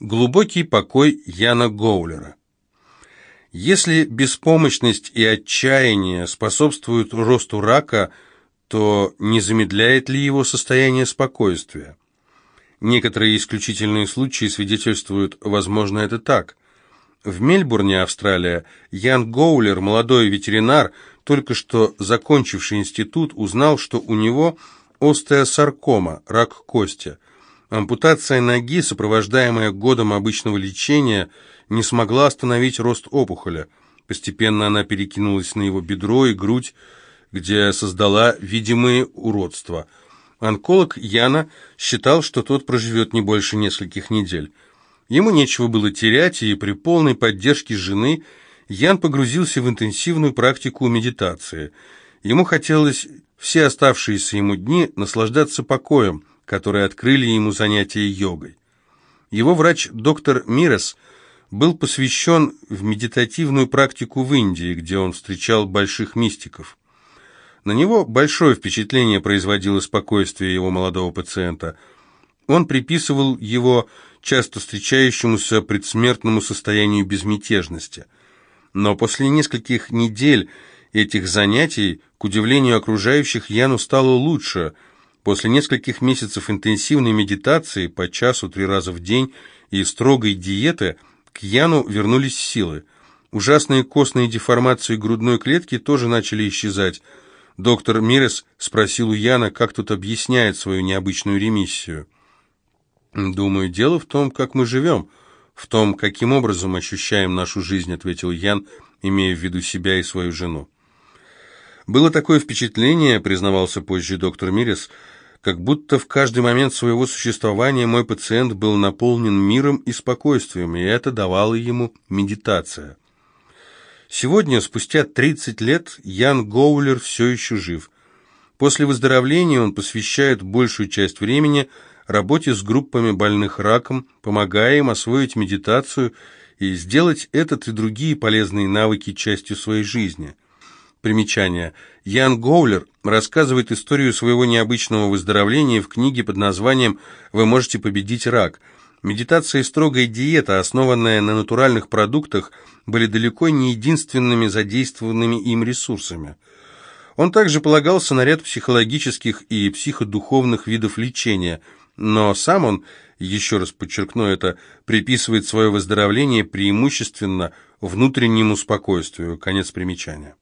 Глубокий покой Яна Гоулера. Если беспомощность и отчаяние способствуют росту рака, то не замедляет ли его состояние спокойствия? Некоторые исключительные случаи свидетельствуют, возможно, это так. В Мельбурне, Австралия, Ян Гоулер, молодой ветеринар, только что закончивший институт, узнал, что у него остеосаркома, рак кости. Ампутация ноги, сопровождаемая годом обычного лечения, не смогла остановить рост опухоля. Постепенно она перекинулась на его бедро и грудь, где создала видимые уродства – Онколог Яна считал, что тот проживет не больше нескольких недель. Ему нечего было терять, и при полной поддержке жены Ян погрузился в интенсивную практику медитации. Ему хотелось все оставшиеся ему дни наслаждаться покоем, который открыли ему занятия йогой. Его врач доктор Мирес был посвящен в медитативную практику в Индии, где он встречал больших мистиков. На него большое впечатление производило спокойствие его молодого пациента. Он приписывал его часто встречающемуся предсмертному состоянию безмятежности. Но после нескольких недель этих занятий, к удивлению окружающих, Яну стало лучше. После нескольких месяцев интенсивной медитации по часу три раза в день и строгой диеты к Яну вернулись силы. Ужасные костные деформации грудной клетки тоже начали исчезать – Доктор Мирес спросил у Яна, как тут объясняет свою необычную ремиссию. «Думаю, дело в том, как мы живем, в том, каким образом ощущаем нашу жизнь», ответил Ян, имея в виду себя и свою жену. «Было такое впечатление», признавался позже доктор Мирес, как будто в каждый момент своего существования мой пациент был наполнен миром и спокойствием, и это давало ему медитация. Сегодня, спустя 30 лет, Ян Гоулер все еще жив. После выздоровления он посвящает большую часть времени работе с группами больных раком, помогая им освоить медитацию и сделать этот и другие полезные навыки частью своей жизни. Примечание. Ян Гоулер рассказывает историю своего необычного выздоровления в книге под названием «Вы можете победить рак», Медитация и строгая диета, основанная на натуральных продуктах, были далеко не единственными задействованными им ресурсами. Он также полагался на ряд психологических и психодуховных видов лечения, но сам он, еще раз подчеркну это, приписывает свое выздоровление преимущественно внутреннему спокойствию. Конец примечания.